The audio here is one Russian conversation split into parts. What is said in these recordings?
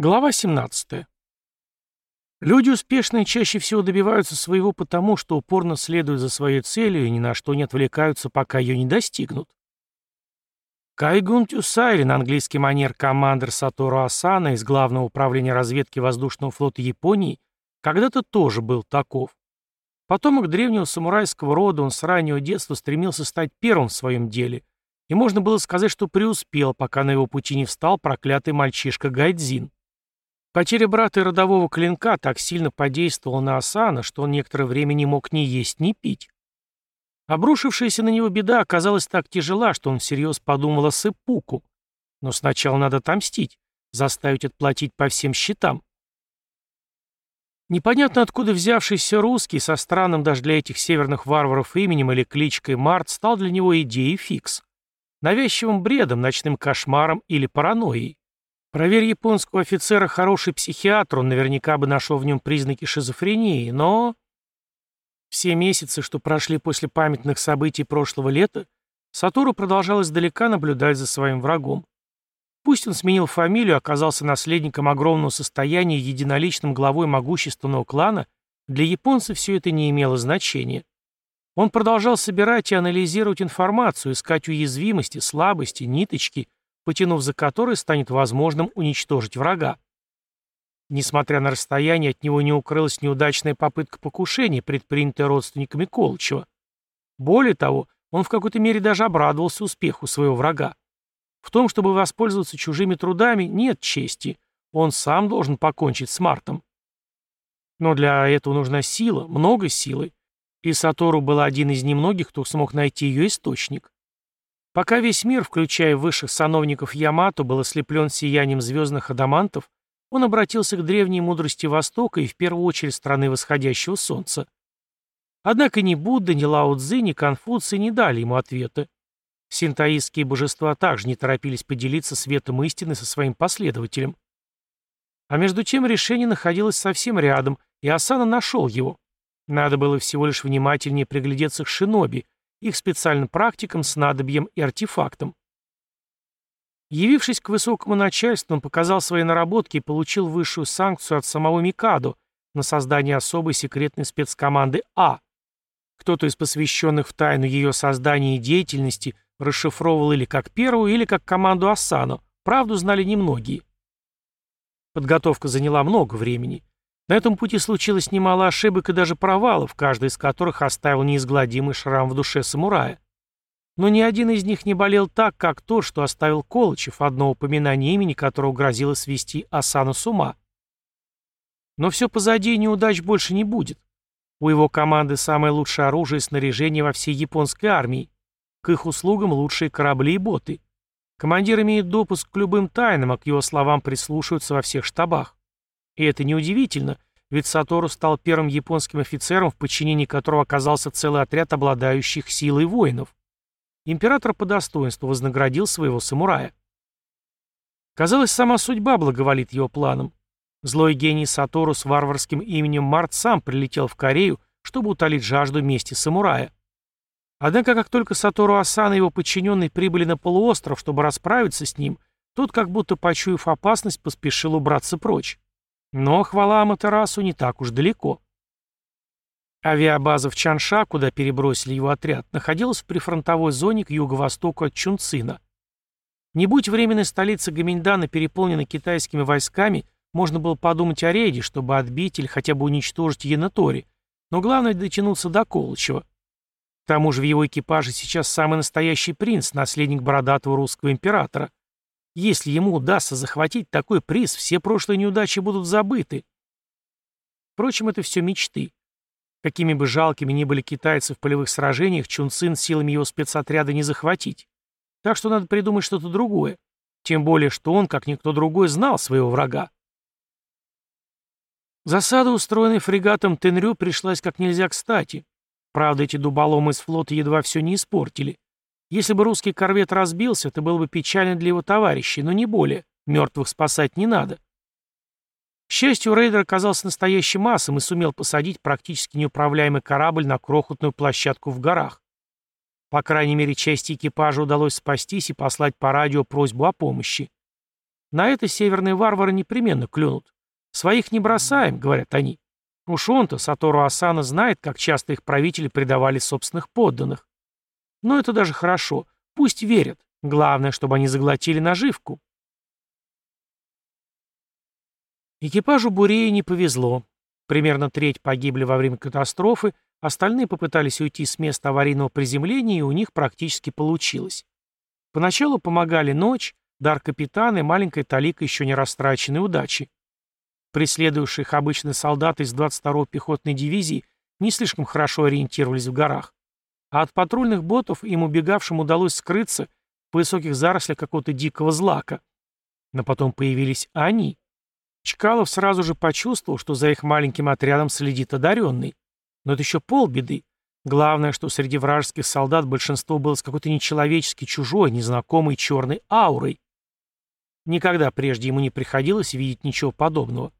Глава 17. Люди успешные чаще всего добиваются своего потому, что упорно следуют за своей целью и ни на что не отвлекаются, пока ее не достигнут. Кайгун Тюсайри на английский манер командир Сатору Асана из Главного управления разведки воздушного флота Японии когда-то тоже был таков. Потомок древнего самурайского рода, он с раннего детства стремился стать первым в своем деле, и можно было сказать, что преуспел, пока на его пути не встал проклятый мальчишка Гайдзин. Потеря брата и родового клинка так сильно подействовала на Асана, что он некоторое время не мог ни есть, ни пить. Обрушившаяся на него беда оказалась так тяжела, что он всерьез подумал о Сыпуку. Но сначала надо отомстить, заставить отплатить по всем счетам. Непонятно откуда взявшийся русский со странным даже для этих северных варваров именем или кличкой Март стал для него идеей фикс. Навязчивым бредом, ночным кошмаром или паранойей. Проверь японского офицера хороший психиатр, он наверняка бы нашел в нем признаки шизофрении, но... Все месяцы, что прошли после памятных событий прошлого лета, Сатору продолжал издалека наблюдать за своим врагом. Пусть он сменил фамилию, оказался наследником огромного состояния и единоличным главой могущественного клана, для японца все это не имело значения. Он продолжал собирать и анализировать информацию, искать уязвимости, слабости, ниточки, потянув за который станет возможным уничтожить врага. Несмотря на расстояние, от него не укрылась неудачная попытка покушения, предпринятая родственниками Колычева. Более того, он в какой-то мере даже обрадовался успеху своего врага. В том, чтобы воспользоваться чужими трудами, нет чести. Он сам должен покончить с Мартом. Но для этого нужна сила, много силы. И Сатору был один из немногих, кто смог найти ее источник. Пока весь мир, включая высших сановников Ямато, был ослеплен сиянием звездных адамантов, он обратился к древней мудрости Востока и в первую очередь страны восходящего солнца. Однако ни Будда, ни Лао Цзи, ни Конфуций не дали ему ответа. Синтаистские божества также не торопились поделиться светом истины со своим последователем. А между тем решение находилось совсем рядом, и Асана нашел его. Надо было всего лишь внимательнее приглядеться к шиноби, их специальным практикам, снадобьям и артефактам. Явившись к высокому начальству, он показал свои наработки и получил высшую санкцию от самого Микадо на создание особой секретной спецкоманды А. Кто-то из посвященных в тайну ее создания и деятельности расшифровывал или как первую, или как команду Асано, правду знали немногие. Подготовка заняла много времени. На этом пути случилось немало ошибок и даже провалов, каждый из которых оставил неизгладимый шрам в душе самурая. Но ни один из них не болел так, как тот, что оставил Колычев, одно упоминание имени которого грозило свести Асану с ума. Но все позади, и неудач больше не будет. У его команды самое лучшее оружие и снаряжение во всей японской армии. К их услугам лучшие корабли и боты. Командир имеет допуск к любым тайнам, а к его словам прислушиваются во всех штабах. И это неудивительно, ведь Сатору стал первым японским офицером, в подчинении которого оказался целый отряд обладающих силой воинов. Император по достоинству вознаградил своего самурая. Казалось, сама судьба благоволит его планам. Злой гений Сатору с варварским именем Март сам прилетел в Корею, чтобы утолить жажду мести самурая. Однако, как только Сатору Асан и его подчиненные прибыли на полуостров, чтобы расправиться с ним, тот, как будто почуяв опасность, поспешил убраться прочь. Но хвала Аматерасу не так уж далеко. Авиабаза в Чанша, куда перебросили его отряд, находилась в прифронтовой зоне к юго-востоку от Чунцина. Не будь временной столица Гаминьдана переполнена китайскими войсками, можно было подумать о рейде, чтобы отбить или хотя бы уничтожить Янатори, но главное дотянуться до Колычева. К тому же в его экипаже сейчас самый настоящий принц, наследник бородатого русского императора. Если ему удастся захватить такой приз, все прошлые неудачи будут забыты. Впрочем, это все мечты. Какими бы жалкими ни были китайцы в полевых сражениях, Чунцин силами его спецотряда не захватить. Так что надо придумать что-то другое. Тем более, что он, как никто другой, знал своего врага. Засада, устроенная фрегатом Тенрю, пришлась как нельзя кстати. Правда, эти дуболомы из флота едва все не испортили. Если бы русский корвет разбился, это было бы печально для его товарищей, но не более. Мертвых спасать не надо. К счастью, рейдер оказался настоящей массом и сумел посадить практически неуправляемый корабль на крохотную площадку в горах. По крайней мере, части экипажа удалось спастись и послать по радио просьбу о помощи. На это северные варвары непременно клюнут. Своих не бросаем, говорят они. Уж он-то, Сатору Асана, знает, как часто их правители предавали собственных подданных. Но это даже хорошо. Пусть верят. Главное, чтобы они заглотили наживку. Экипажу Буреи не повезло. Примерно треть погибли во время катастрофы, остальные попытались уйти с места аварийного приземления, и у них практически получилось. Поначалу помогали ночь, дар капитана и маленькая талика еще не растраченной удачи. Преследующие их обычные солдаты из 22-го пехотной дивизии не слишком хорошо ориентировались в горах. А от патрульных ботов им убегавшим удалось скрыться в высоких зарослях какого-то дикого злака. Но потом появились они. Чкалов сразу же почувствовал, что за их маленьким отрядом следит одаренный. Но это еще полбеды. Главное, что среди вражеских солдат большинство было с какой-то нечеловечески чужой, незнакомой черной аурой. Никогда прежде ему не приходилось видеть ничего подобного.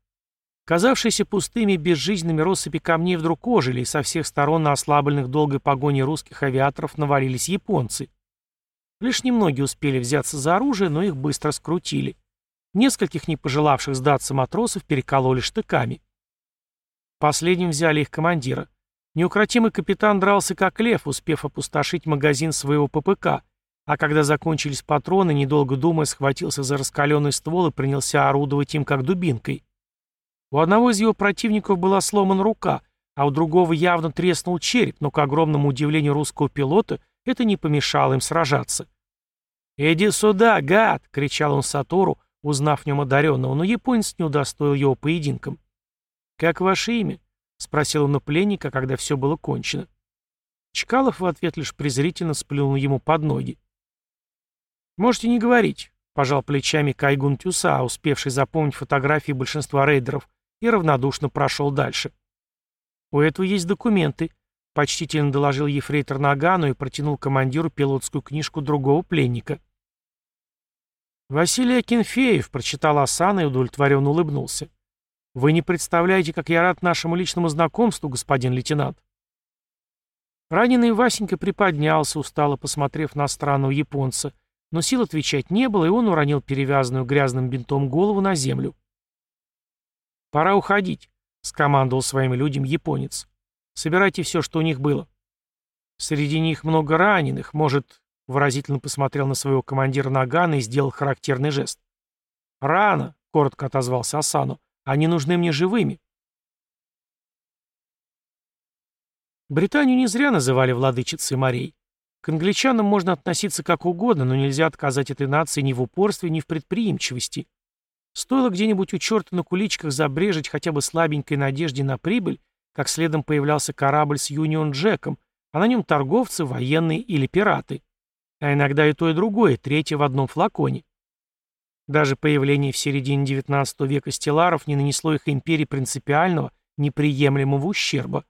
Казавшиеся пустыми безжизненными россыпи камней вдруг ожили, и со всех сторон на ослабленных долгой погони русских авиаторов навалились японцы. Лишь немногие успели взяться за оружие, но их быстро скрутили. Нескольких не пожелавших сдаться матросов перекололи штыками. Последним взяли их командира. Неукротимый капитан дрался как лев, успев опустошить магазин своего ППК, а когда закончились патроны, недолго думая, схватился за раскаленный ствол и принялся орудовать им как дубинкой. У одного из его противников была сломана рука, а у другого явно треснул череп, но, к огромному удивлению русского пилота, это не помешало им сражаться. «Иди сюда, гад!» — кричал он Сатору, узнав в нем одаренного, но японец не удостоил его поединком. «Как ваше имя?» — спросил он у пленника, когда все было кончено. Чкалов в ответ лишь презрительно сплюнул ему под ноги. «Можете не говорить», — пожал плечами Кайгун Тюса, успевший запомнить фотографии большинства рейдеров, и равнодушно прошел дальше. «У этого есть документы», — почтительно доложил ефрейтор Нагану и протянул командиру пилотскую книжку другого пленника. «Василий Акинфеев», — прочитал Асана и удовлетворенно улыбнулся. «Вы не представляете, как я рад нашему личному знакомству, господин лейтенант». Раненый Васенька приподнялся, устало посмотрев на странного японца, но сил отвечать не было, и он уронил перевязанную грязным бинтом голову на землю. «Пора уходить», — скомандовал своим людям японец. «Собирайте все, что у них было». «Среди них много раненых. Может...» — выразительно посмотрел на своего командира Нагана и сделал характерный жест. «Рано», — коротко отозвался Асану. «Они нужны мне живыми». Британию не зря называли владычицей морей. К англичанам можно относиться как угодно, но нельзя отказать этой нации ни в упорстве, ни в предприимчивости. Стоило где-нибудь у черта на куличках забрежить хотя бы слабенькой надежде на прибыль, как следом появлялся корабль с Юнион Джеком, а на нем торговцы, военные или пираты. А иногда и то, и другое, третье в одном флаконе. Даже появление в середине XIX века стелларов не нанесло их империи принципиального, неприемлемого ущерба.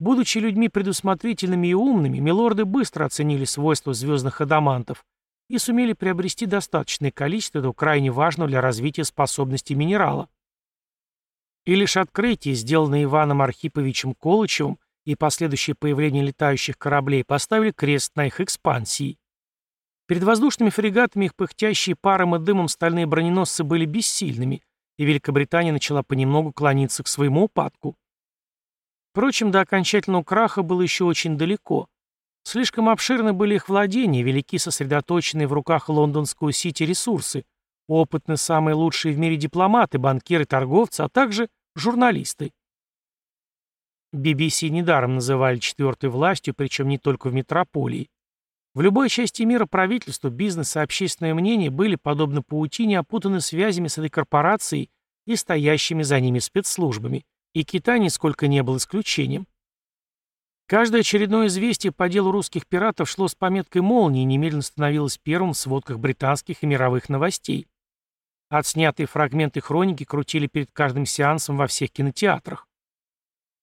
Будучи людьми предусмотрительными и умными, милорды быстро оценили свойства звездных адамантов и сумели приобрести достаточное количество этого крайне важного для развития способностей минерала. И лишь открытие, сделанное Иваном Архиповичем Колычевым, и последующее появление летающих кораблей поставили крест на их экспансии. Перед воздушными фрегатами их пыхтящие паром и дымом стальные броненосцы были бессильными, и Великобритания начала понемногу клониться к своему упадку. Впрочем, до окончательного краха было еще очень далеко. Слишком обширны были их владения, велики сосредоточенные в руках лондонского Сити ресурсы, опытны самые лучшие в мире дипломаты, банкиры, торговцы, а также журналисты. BBC недаром называли четвертой властью, причем не только в метрополии. В любой части мира правительство, бизнес и общественное мнение были, подобно паутине, опутаны связями с этой корпорацией и стоящими за ними спецслужбами, и Китай нисколько не был исключением. Каждое очередное известие по делу русских пиратов шло с пометкой молнии и немедленно становилось первым в сводках британских и мировых новостей. Отснятые фрагменты хроники крутили перед каждым сеансом во всех кинотеатрах.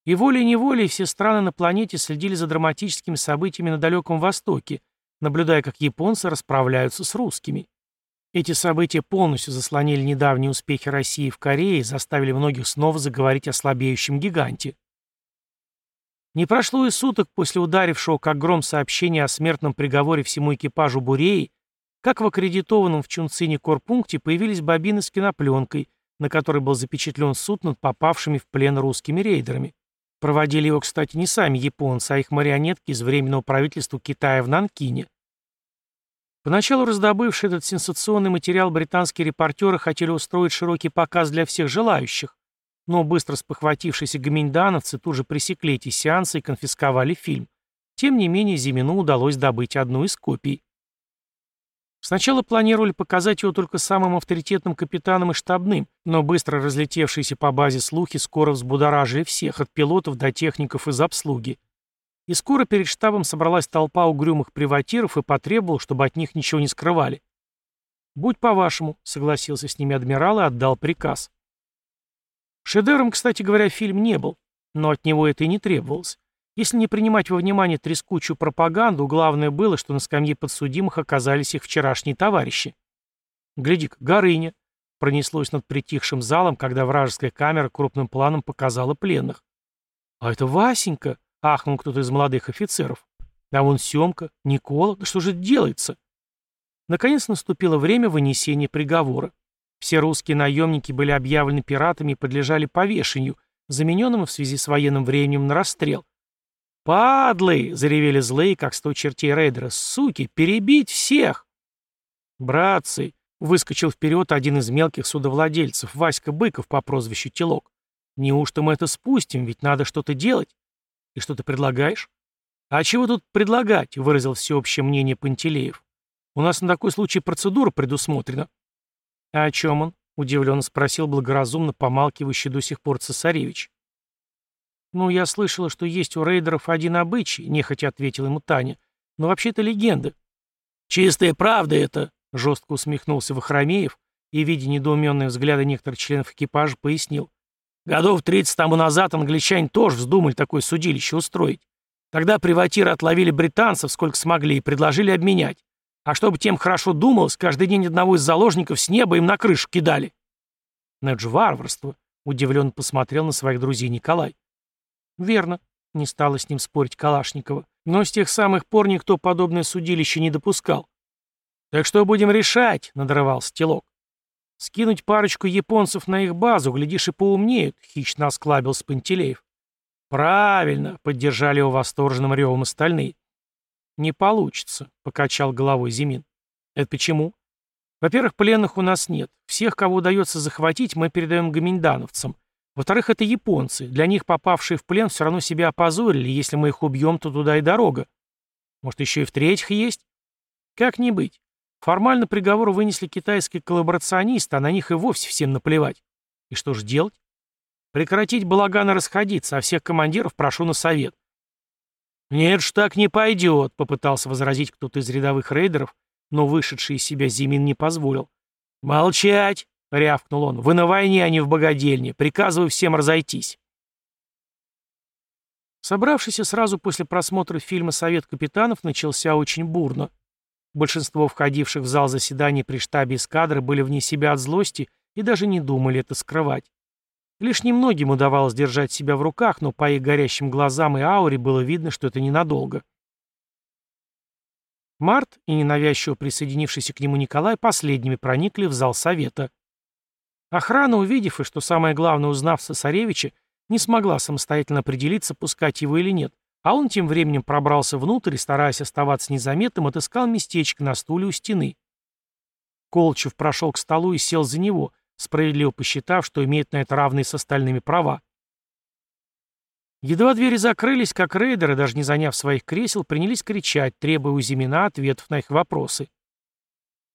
И волей-неволей все страны на планете следили за драматическими событиями на Далеком Востоке, наблюдая, как японцы расправляются с русскими. Эти события полностью заслонили недавние успехи России в Корее и заставили многих снова заговорить о слабеющем гиганте. Не прошло и суток после ударившего как гром сообщения о смертном приговоре всему экипажу Буреи, как в аккредитованном в Чунцине корпункте появились бобины с кинопленкой, на которой был запечатлен суд над попавшими в плен русскими рейдерами. Проводили его, кстати, не сами японцы, а их марионетки из Временного правительства Китая в Нанкине. Поначалу раздобывшие этот сенсационный материал британские репортеры хотели устроить широкий показ для всех желающих, но быстро спохватившиеся гоминдановцы тут же пресекли эти сеансы и конфисковали фильм. Тем не менее, Зимину удалось добыть одну из копий. Сначала планировали показать его только самым авторитетным капитанам и штабным, но быстро разлетевшиеся по базе слухи скоро взбудоражили всех, от пилотов до техников из обслуги. И скоро перед штабом собралась толпа угрюмых приватиров и потребовала, чтобы от них ничего не скрывали. «Будь по-вашему», — согласился с ними адмирал и отдал приказ. Шедевром, кстати говоря, фильм не был, но от него это и не требовалось. Если не принимать во внимание трескучую пропаганду, главное было, что на скамье подсудимых оказались их вчерашние товарищи. Гляди-ка, Горыня. Пронеслось над притихшим залом, когда вражеская камера крупным планом показала пленных. «А это Васенька!» — ахнул кто-то из молодых офицеров. «А вон Семка, Никола, да что же делается?» Наконец наступило время вынесения приговора. Все русские наемники были объявлены пиратами и подлежали повешению, замененному в связи с военным временем на расстрел. «Падлы!» — заревели злые, как сто чертей рейдера. «Суки! Перебить всех!» «Братцы!» — выскочил вперед один из мелких судовладельцев, Васька Быков по прозвищу Телок. «Неужто мы это спустим? Ведь надо что-то делать!» «И что ты предлагаешь?» «А чего тут предлагать?» — выразил всеобщее мнение Пантелеев. «У нас на такой случай процедура предусмотрена». «А о чем он?» — удивленно спросил благоразумно помалкивающий до сих пор цесаревич. «Ну, я слышала, что есть у рейдеров один обычай», — нехотя ответила ему Таня. «Но вообще это легенда». «Чистая правда это», — жестко усмехнулся Вахромеев и, видя недоуменные взгляды некоторых членов экипажа, пояснил. «Годов тридцать тому назад англичане тоже вздумали такое судилище устроить. Тогда приватиры отловили британцев сколько смогли и предложили обменять. А чтобы тем хорошо думалось, каждый день одного из заложников с неба им на крышу кидали». «Но это же варварство», — удивленно посмотрел на своих друзей Николай. «Верно», — не стала с ним спорить Калашникова. «Но с тех самых пор никто подобное судилище не допускал». «Так что будем решать?» — надрывался телок. «Скинуть парочку японцев на их базу, глядишь, и поумнеют», — хищно осклабился Пантелеев. «Правильно», — поддержали его восторженным ревом остальные. «Не получится», — покачал головой Зимин. «Это почему?» «Во-первых, пленных у нас нет. Всех, кого удается захватить, мы передаем гоминдановцам. Во-вторых, это японцы. Для них попавшие в плен все равно себя опозорили. Если мы их убьем, то туда и дорога. Может, еще и в-третьих есть? Как не быть. Формально приговор вынесли китайские коллаборационисты, а на них и вовсе всем наплевать. И что же делать? Прекратить балаган и расходиться, а всех командиров прошу на совет. «Нет ж, так не пойдет», — попытался возразить кто-то из рядовых рейдеров, но вышедший из себя Зимин не позволил. «Молчать!» — рявкнул он. «Вы на войне, а не в богадельне. Приказываю всем разойтись». Собравшийся сразу после просмотра фильма «Совет капитанов» начался очень бурно. Большинство входивших в зал заседаний при штабе эскадры были вне себя от злости и даже не думали это скрывать. Лишь немногим удавалось держать себя в руках, но по их горящим глазам и ауре было видно, что это ненадолго. Март и ненавязчиво присоединившийся к нему Николай последними проникли в зал совета. Охрана, увидев и, что самое главное, узнав цесаревича, не смогла самостоятельно определиться, пускать его или нет, а он тем временем пробрался внутрь и, стараясь оставаться незаметным, отыскал местечко на стуле у стены. Колчев прошел к столу и сел за него, справедливо посчитав, что имеет на это равные с остальными права. Едва двери закрылись, как рейдеры, даже не заняв своих кресел, принялись кричать, требуя у Зимина ответов на их вопросы.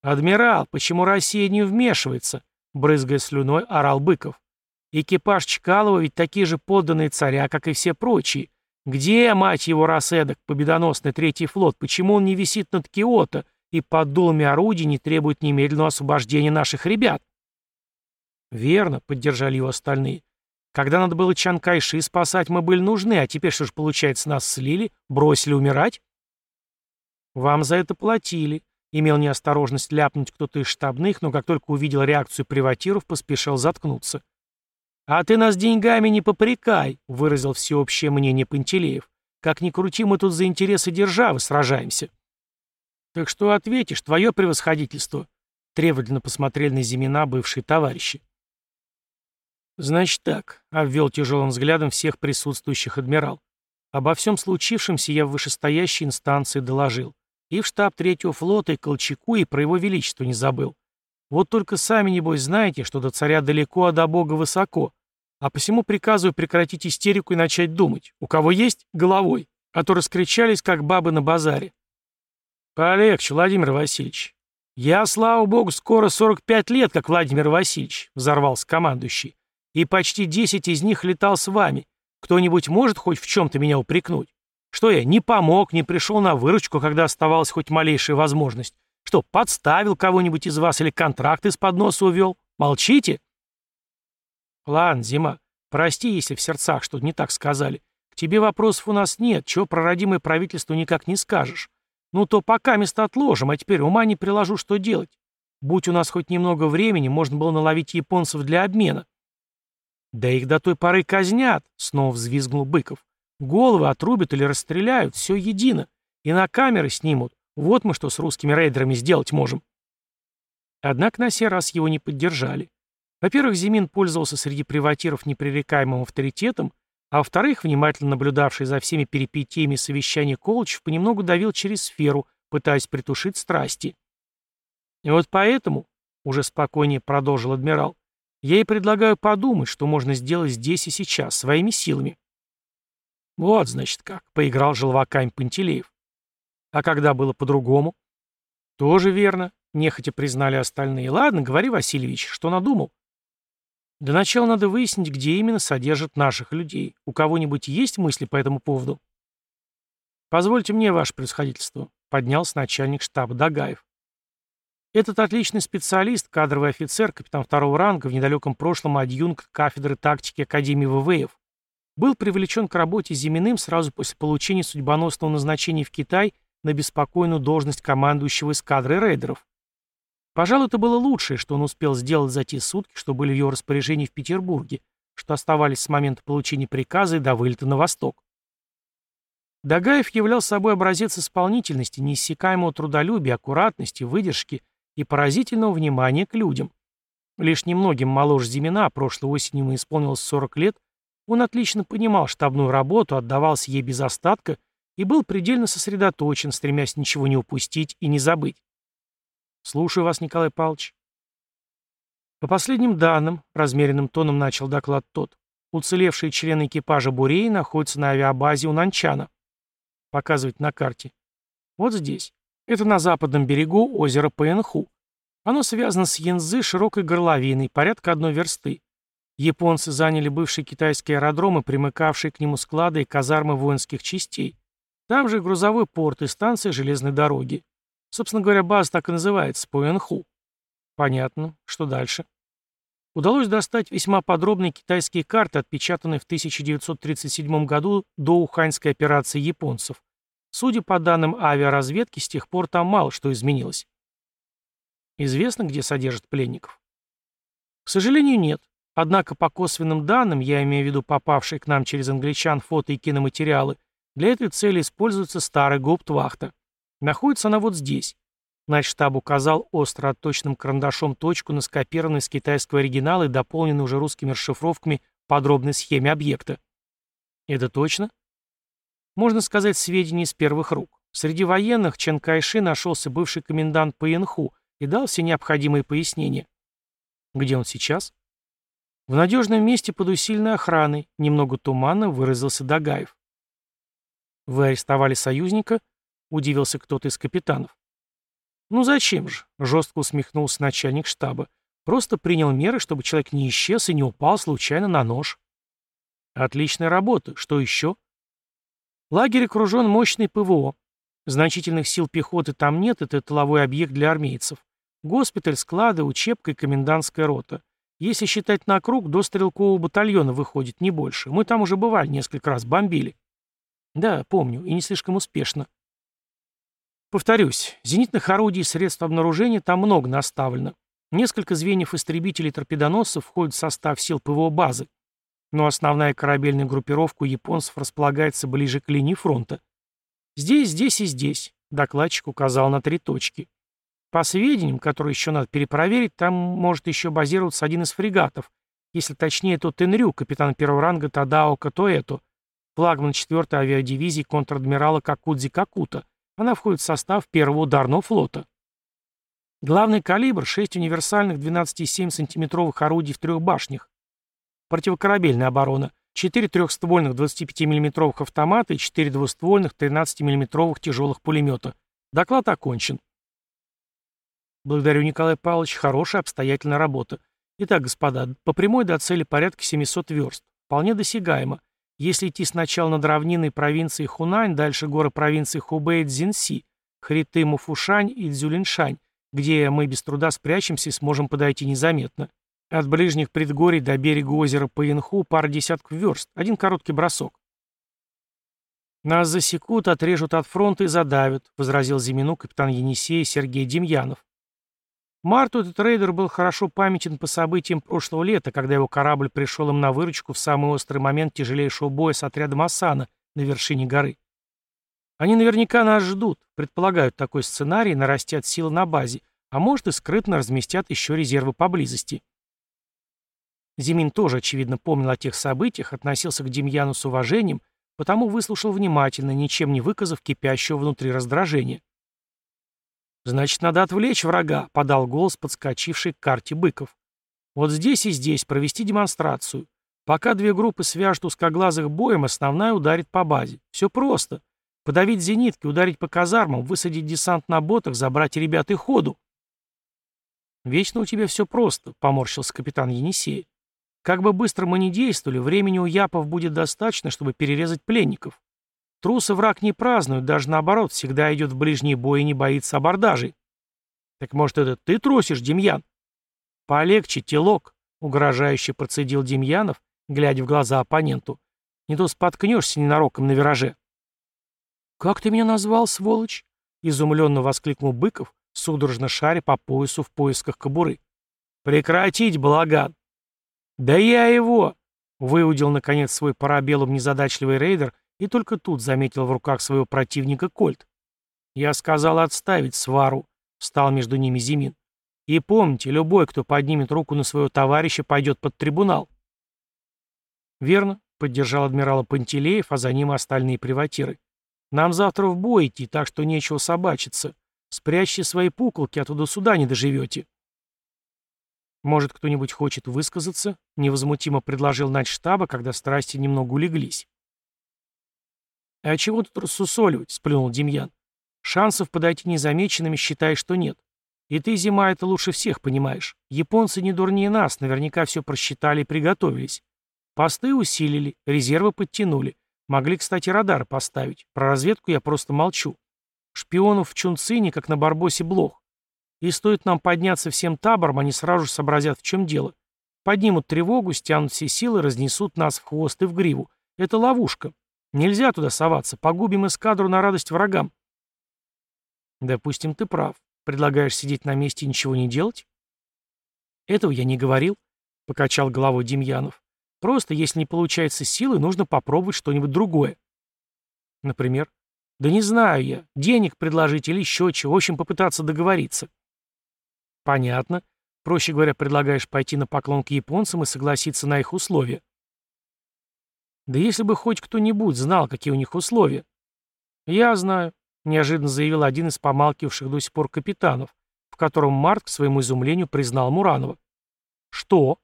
«Адмирал, почему Россия не вмешивается?» брызгая слюной, орал Быков. Экипаж Чкалова ведь такие же подданные царя, как и все прочие. Где, мать его, раз эдак, победоносный третий флот? Почему он не висит над Киото и под дулами орудий не требует немедленного освобождения наших ребят? Верно, поддержали его остальные. Когда надо было Чанкайши спасать, мы были нужны, а теперь что ж, получается, нас слили, бросили умирать? Вам за это платили, Имел неосторожность ляпнуть кто-то из штабных, но как только увидел реакцию приватиров, поспешил заткнуться. «А ты нас деньгами не попрекай», — выразил всеобщее мнение Пантелеев. «Как ни крути, мы тут за интересы державы сражаемся». «Так что ответишь, твое превосходительство?» Требовательно посмотрели на Зимина бывшие товарищи. «Значит так», — обвел тяжелым взглядом всех присутствующих адмирал. «Обо всем случившемся я в вышестоящей инстанции доложил. И в штаб Третьего флота, и Колчаку, и про его величество не забыл. Вот только сами, небось, знаете, что до царя далеко, а до бога высоко. А посему приказываю прекратить истерику и начать думать. У кого есть — головой. А то раскричались, как бабы на базаре. Полегче, Владимир Васильевич. Я, слава богу, скоро 45 лет, как Владимир Васильевич, взорвался командующий. И почти 10 из них летал с вами. Кто-нибудь может хоть в чем-то меня упрекнуть? Что я, не помог, не пришел на выручку, когда оставалась хоть малейшая возможность? Что, подставил кого-нибудь из вас или контракт из-под носа увел? Молчите? Ладно, Зима, прости, если в сердцах что-то не так сказали. К тебе вопросов у нас нет, чего про родимое правительство никак не скажешь. Ну то пока место отложим, а теперь ума не приложу, что делать. Будь у нас хоть немного времени, можно было наловить японцев для обмена. Да их до той поры казнят, снова взвизгнул Быков. Головы отрубят или расстреляют, все едино. И на камеры снимут. Вот мы что с русскими рейдерами сделать можем. Однако на сей раз его не поддержали. Во-первых, Зимин пользовался среди приватиров непререкаемым авторитетом, а во-вторых, внимательно наблюдавший за всеми перипетиями совещания Колычев понемногу давил через сферу, пытаясь притушить страсти. И вот поэтому, уже спокойнее продолжил адмирал, я и предлагаю подумать, что можно сделать здесь и сейчас, своими силами. Вот, значит, как, поиграл желваками Пантелеев. А когда было по-другому? Тоже верно, нехотя признали остальные. Ладно, говори, Васильевич, что надумал? Для начала надо выяснить, где именно содержат наших людей. У кого-нибудь есть мысли по этому поводу? Позвольте мне, ваше происходительство, поднялся начальник штаба Дагаев. Этот отличный специалист, кадровый офицер, капитан второго ранга, в недалеком прошлом адъюнкт кафедры тактики Академии ВВФ, был привлечен к работе Зиминым сразу после получения судьбоносного назначения в Китай на беспокойную должность командующего эскадрой рейдеров. Пожалуй, это было лучшее, что он успел сделать за те сутки, что были в его распоряжении в Петербурге, что оставались с момента получения приказа и до вылета на восток. Дагаев являл собой образец исполнительности, неиссякаемого трудолюбия, аккуратности, выдержки и поразительного внимания к людям. Лишь немногим моложе Зимина, прошлой осенью ему исполнилось 40 лет, он отлично понимал штабную работу, отдавался ей без остатка и был предельно сосредоточен, стремясь ничего не упустить и не забыть. Слушаю вас, Николай Павлович. По последним данным, размеренным тоном начал доклад тот, уцелевшие члены экипажа Бурей находятся на авиабазе у Нанчана. Показывать на карте. Вот здесь. Это на западном берегу озера Пэнху. Оно связано с Янзы широкой горловиной, порядка одной версты. Японцы заняли бывший китайский аэродром и примыкавшие к нему склады и казармы воинских частей. Там же грузовой порт и станция железной дороги. Собственно говоря, база так и называется, Пуэнху. Понятно. Что дальше? Удалось достать весьма подробные китайские карты, отпечатанные в 1937 году до Уханьской операции японцев. Судя по данным авиаразведки, с тех пор там мало что изменилось. Известно, где содержат пленников? К сожалению, нет. Однако по косвенным данным, я имею в виду попавшие к нам через англичан фото и киноматериалы, для этой цели используется старая гауптвахта. Находится она вот здесь. Начштаб указал остро отточенным карандашом точку на скопированной с китайского оригинала и дополненной уже русскими расшифровками подробной схеме объекта. Это точно? Можно сказать, сведения из первых рук. Среди военных Чен Кайши нашелся бывший комендант Паянху и дал все необходимые пояснения. Где он сейчас? В надежном месте под усиленной охраной, немного туманно выразился Дагаев. Вы арестовали союзника удивился кто-то из капитанов. «Ну зачем же?» — жестко усмехнулся начальник штаба. «Просто принял меры, чтобы человек не исчез и не упал случайно на нож». «Отличная работа. Что еще?» «Лагерь окружен мощной ПВО. Значительных сил пехоты там нет, это тыловой объект для армейцев. Госпиталь, склады, учебка и комендантская рота. Если считать на круг, до стрелкового батальона выходит, не больше. Мы там уже бывали, несколько раз бомбили». «Да, помню, и не слишком успешно», Повторюсь, зенитных орудий и средств обнаружения там много наставлено. Несколько звеньев истребителей и торпедоносцев входят в состав сил ПВО базы. Но основная корабельная группировка японцев располагается ближе к линии фронта. Здесь, здесь и здесь. Докладчик указал на три точки. По сведениям, которые еще надо перепроверить, там может еще базироваться один из фрегатов, если точнее, то Тенрю, капитан первого ранга Тадао Катоэто, флагман 4-й авиадивизии контр-адмирала Какудзи Какута. Она входит в состав первого ударного флота. Главный калибр — 6 универсальных 12,7 сантиметровых орудий в трех башнях. Противокорабельная оборона — 4 трехствольных 25 миллиметровых автомата и 4 двуствольных 13 миллиметровых тяжелых пулемета. Доклад окончен. Благодарю, Николай Павлович, хорошая обстоятельная работа. Итак, господа, по прямой до цели порядка 700 верст. Вполне досягаемо. Если идти сначала над равниной провинции Хунань, дальше горы провинции Хубэй и Цзинси, Хриты, Муфушань и Цзюлиншань, где мы без труда спрячемся и сможем подойти незаметно. От ближних предгорий до берега озера Паинху пара десятков верст, один короткий бросок. «Нас засекут, отрежут от фронта и задавят», — возразил Зимину капитан Енисея Сергей Демьянов. Марту этот рейдер был хорошо памятен по событиям прошлого лета, когда его корабль пришел им на выручку в самый острый момент тяжелейшего боя с отрядом Асана на вершине горы. Они наверняка нас ждут, предполагают такой сценарий, нарастят силы на базе, а может и скрытно разместят еще резервы поблизости. Зимин тоже, очевидно, помнил о тех событиях, относился к Демьяну с уважением, потому выслушал внимательно, ничем не выказав кипящего внутри раздражения. «Значит, надо отвлечь врага», — подал голос, подскочивший к карте быков. «Вот здесь и здесь провести демонстрацию. Пока две группы свяжут узкоглазых боем, основная ударит по базе. Все просто. Подавить зенитки, ударить по казармам, высадить десант на ботах, забрать ребят и ходу». «Вечно у тебя все просто», — поморщился капитан Енисей. «Как бы быстро мы ни действовали, времени у япов будет достаточно, чтобы перерезать пленников. Трусы враг не празднует, даже наоборот, всегда идет в ближний бой и не боится абордажей. Так может, это ты трусишь, Демьян? Полегче, телок, угрожающе процедил Демьянов, глядя в глаза оппоненту. Не то споткнешься ненароком на вираже. «Как ты меня назвал, сволочь?» — изумленно воскликнул Быков, судорожно шаря по поясу в поисках кобуры. «Прекратить, балаган!» «Да я его!» — выудил, наконец, свой парабеллум незадачливый рейдер и только тут заметил в руках своего противника кольт. «Я сказал отставить свару», — встал между ними Зимин. «И помните, любой, кто поднимет руку на своего товарища, пойдет под трибунал». «Верно», — поддержал адмирала Пантелеев, а за ним остальные приватиры. «Нам завтра в бой идти, так что нечего собачиться. Спрячьте свои пуколки, а туда сюда не доживете». «Может, кто-нибудь хочет высказаться?» — невозмутимо предложил штаба, когда страсти немного улеглись. «А чего тут рассусоливать?» — сплюнул Демьян. «Шансов подойти незамеченными считай, что нет. И ты, Зима, это лучше всех понимаешь. Японцы не дурнее нас, наверняка все просчитали и приготовились. Посты усилили, резервы подтянули. Могли, кстати, радар поставить. Про разведку я просто молчу. Шпионов в Чунцине, как на Барбосе, блох. И стоит нам подняться всем табором, они сразу же сообразят, в чем дело. Поднимут тревогу, стянут все силы, разнесут нас в хвост и в гриву. Это ловушка. Нельзя туда соваться, погубим эскадру на радость врагам. Допустим, ты прав. Предлагаешь сидеть на месте и ничего не делать? Этого я не говорил, покачал головой Демьянов. Просто, если не получается силы, нужно попробовать что-нибудь другое. Например? Да не знаю я. Денег предложить или еще чего. В общем, попытаться договориться. Понятно. Проще говоря, предлагаешь пойти на поклон к японцам и согласиться на их условия. Да если бы хоть кто-нибудь знал, какие у них условия. Я знаю, неожиданно заявил один из помалкивавших до сих пор капитанов, в котором Март, к своему изумлению, признал Муранова. Что?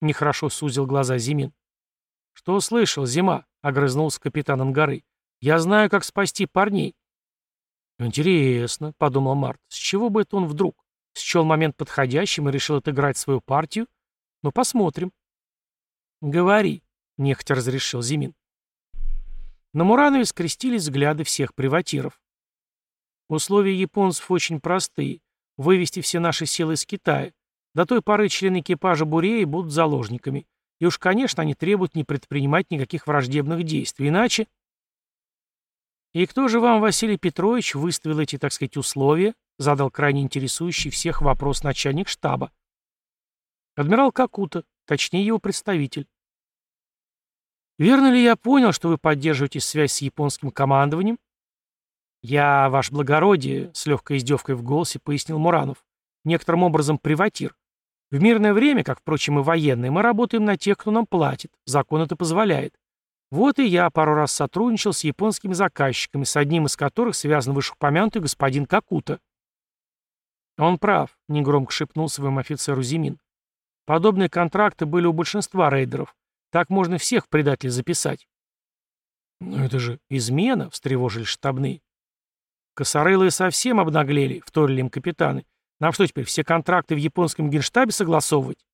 Нехорошо сузил глаза Зимин. Что слышал, Зима? Огрызнулся капитан Ангары. Я знаю, как спасти парней. Интересно, подумал Март, с чего бы это он вдруг? Счел момент подходящим и решил отыграть свою партию? Ну, посмотрим. Говори, — нехотя разрешил Зимин. На Муранове скрестились взгляды всех приватиров. Условия японцев очень простые. Вывести все наши силы из Китая. До той поры члены экипажа Буреи будут заложниками. И уж, конечно, они требуют не предпринимать никаких враждебных действий. Иначе... «И кто же вам, Василий Петрович, выставил эти, так сказать, условия?» задал крайне интересующий всех вопрос начальник штаба. Адмирал Какута, точнее его представитель. Верно ли я понял, что вы поддерживаете связь с японским командованием? «Я, ваше благородие», — с легкой издевкой в голосе пояснил Муранов, «некоторым образом приватир. В мирное время, как, впрочем, и военное, мы работаем на тех, кто нам платит. Закон это позволяет. Вот и я пару раз сотрудничал с японскими заказчиками, с одним из которых связан вышеупомянутый господин Какута». «Он прав», — негромко шепнул своему офицеру Зимин. «Подобные контракты были у большинства рейдеров. Так можно всех предателей записать». «Но это же измена», — встревожились штабные. Косорылые совсем обнаглели, вторили им капитаны. Нам что теперь, все контракты в японском генштабе согласовывать?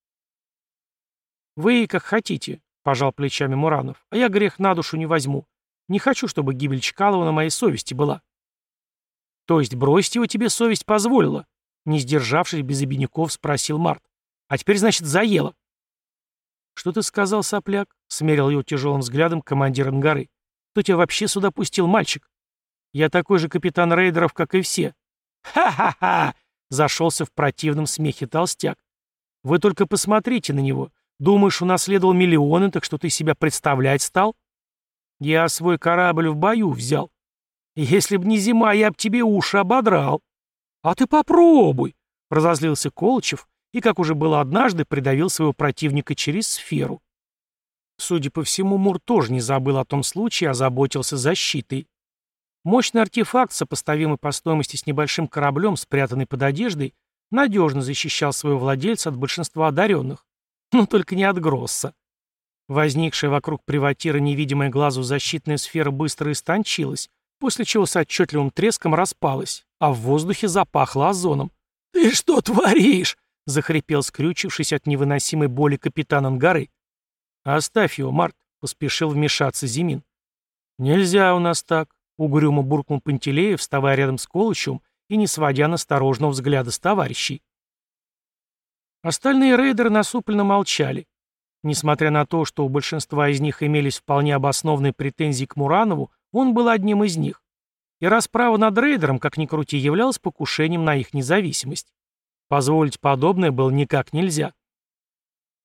Вы как хотите, пожал плечами Муранов, а я грех на душу не возьму. Не хочу, чтобы гибель Чкалова на моей совести была. То есть бросить его тебе совесть позволила? Не сдержавшись без обиняков, спросил Март. А теперь, значит, заело. Что ты сказал, сопляк? Смерил его тяжелым взглядом командир Ангары. Кто тебя вообще сюда пустил, мальчик? Я такой же капитан рейдеров, как и все. Ха-ха-ха! Зашелся в противном смехе толстяк. Вы только посмотрите на него. Думаешь, унаследовал миллионы, так что ты себя представлять стал? Я свой корабль в бою взял. Если б не зима, я б тебе уши ободрал. А ты попробуй, разозлился Колчев и, как уже было однажды, придавил своего противника через сферу. Судя по всему, Мур тоже не забыл о том случае, а заботился защитой. Мощный артефакт, сопоставимый по стоимости с небольшим кораблем, спрятанный под одеждой, надежно защищал своего владельца от большинства одаренных. Но только не от Гросса. Возникшая вокруг приватира невидимая глазу защитная сфера быстро истончилась, после чего с отчетливым треском распалась, а в воздухе запахло озоном. «Ты что творишь?» — захрипел, скрючившись от невыносимой боли капитан Ангары. «Оставь его, Март», — поспешил вмешаться Зимин. «Нельзя у нас так», Угрюмо буркнул Пантелеев, вставая рядом с Колычем и не сводя насторожного взгляда с товарищей. Остальные рейдеры насупленно молчали. Несмотря на то, что у большинства из них имелись вполне обоснованные претензии к Муранову, он был одним из них. И расправа над рейдером, как ни крути, являлась покушением на их независимость. Позволить подобное было никак нельзя.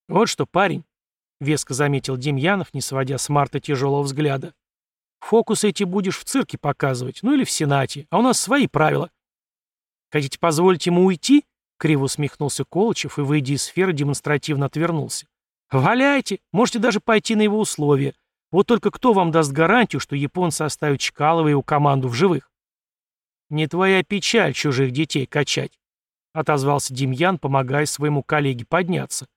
«Вот что, парень», — веско заметил Демьянов, не сводя с Марта тяжелого взгляда, Фокусы эти будешь в цирке показывать, ну или в Сенате, а у нас свои правила. Хотите позволить ему уйти? Криво усмехнулся Колычев и, выйдя из сферы, демонстративно отвернулся. «Валяйте! Можете даже пойти на его условия. Вот только кто вам даст гарантию, что японцы оставят Чкалова и его команду в живых?» «Не твоя печаль чужих детей качать», — отозвался Демьян, помогая своему коллеге подняться.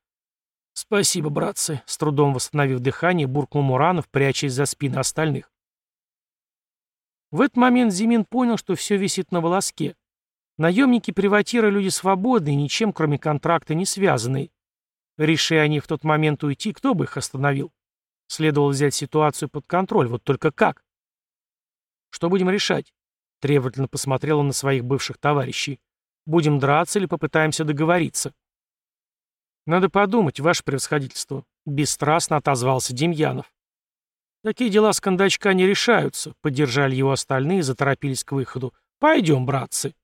«Спасибо, братцы», — с трудом восстановив дыхание, буркнул Муранов, прячась за спины остальных. В этот момент Зимин понял, что все висит на волоске. Наемники-приватиры — люди свободные, ничем, кроме контракта, не связанные. Реши они в тот момент уйти, кто бы их остановил? Следовало взять ситуацию под контроль, вот только как? Что будем решать? Требовательно посмотрел он на своих бывших товарищей. Будем драться или попытаемся договориться? Надо подумать, ваше превосходительство. Бесстрастно отозвался Демьянов. «Такие дела с кондачка не решаются», — поддержали его остальные и заторопились к выходу. «Пойдем, братцы».